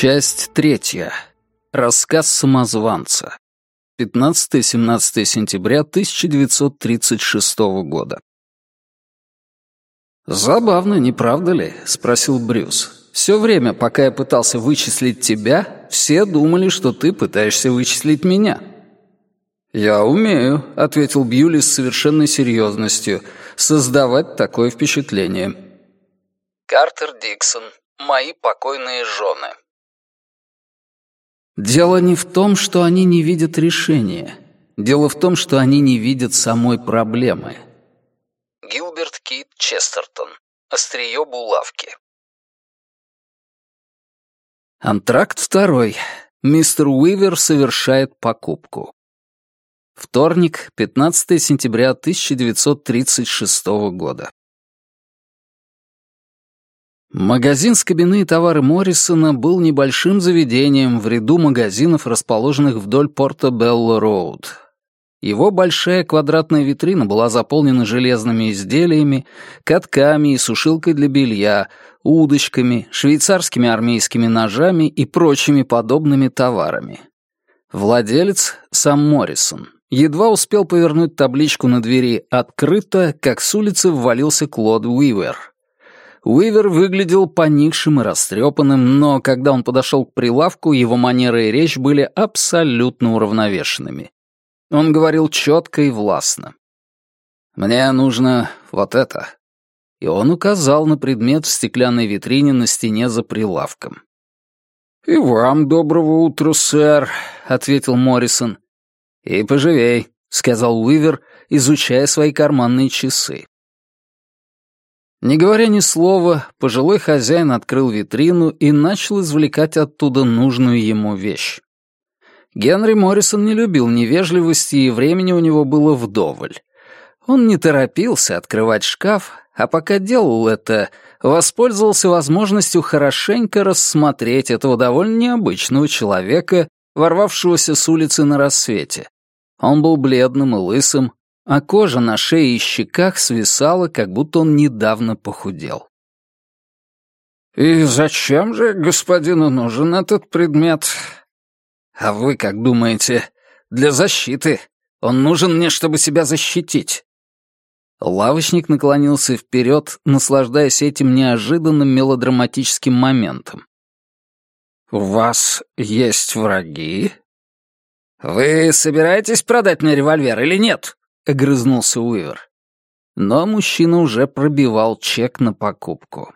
Часть третья. Рассказ самозванца. 15-17 сентября 1936 года. «Забавно, не правда ли?» — спросил Брюс. «Все время, пока я пытался вычислить тебя, все думали, что ты пытаешься вычислить меня». «Я умею», — ответил Бьюли с совершенной серьезностью, — «создавать такое впечатление». Картер Диксон. Мои покойные жены. Дело не в том, что они не видят решения. Дело в том, что они не видят самой проблемы. Гилберт Кит Честертон. Острие булавки. Антракт второй. Мистер Уивер совершает покупку. Вторник, 15 сентября 1936 года. Магазин с кабины и товары Моррисона был небольшим заведением в ряду магазинов, расположенных вдоль порта Белло-Роуд. Его большая квадратная витрина была заполнена железными изделиями, катками и сушилкой для белья, удочками, швейцарскими армейскими ножами и прочими подобными товарами. Владелец — сам Моррисон. Едва успел повернуть табличку на двери «Открыто», как с улицы ввалился Клод Уивер — Уивер выглядел поникшим и растрепанным, но когда он подошел к прилавку, его манеры и речь были абсолютно уравновешенными. Он говорил четко и властно. «Мне нужно вот это». И он указал на предмет в стеклянной витрине на стене за прилавком. «И вам доброго утра, сэр», — ответил Моррисон. «И поживей», — сказал Уивер, изучая свои карманные часы. Не говоря ни слова, пожилой хозяин открыл витрину и начал извлекать оттуда нужную ему вещь. Генри Моррисон не любил невежливости, и времени у него было вдоволь. Он не торопился открывать шкаф, а пока делал это, воспользовался возможностью хорошенько рассмотреть этого довольно необычного человека, ворвавшегося с улицы на рассвете. Он был бледным и лысым, а кожа на шее и щеках свисала, как будто он недавно похудел. «И зачем же господину нужен этот предмет?» «А вы как думаете? Для защиты. Он нужен мне, чтобы себя защитить». Лавочник наклонился вперед, наслаждаясь этим неожиданным мелодраматическим моментом. «У вас есть враги?» «Вы собираетесь продать мне револьвер или нет?» Огрызнулся Уивер. Но мужчина уже пробивал чек на покупку.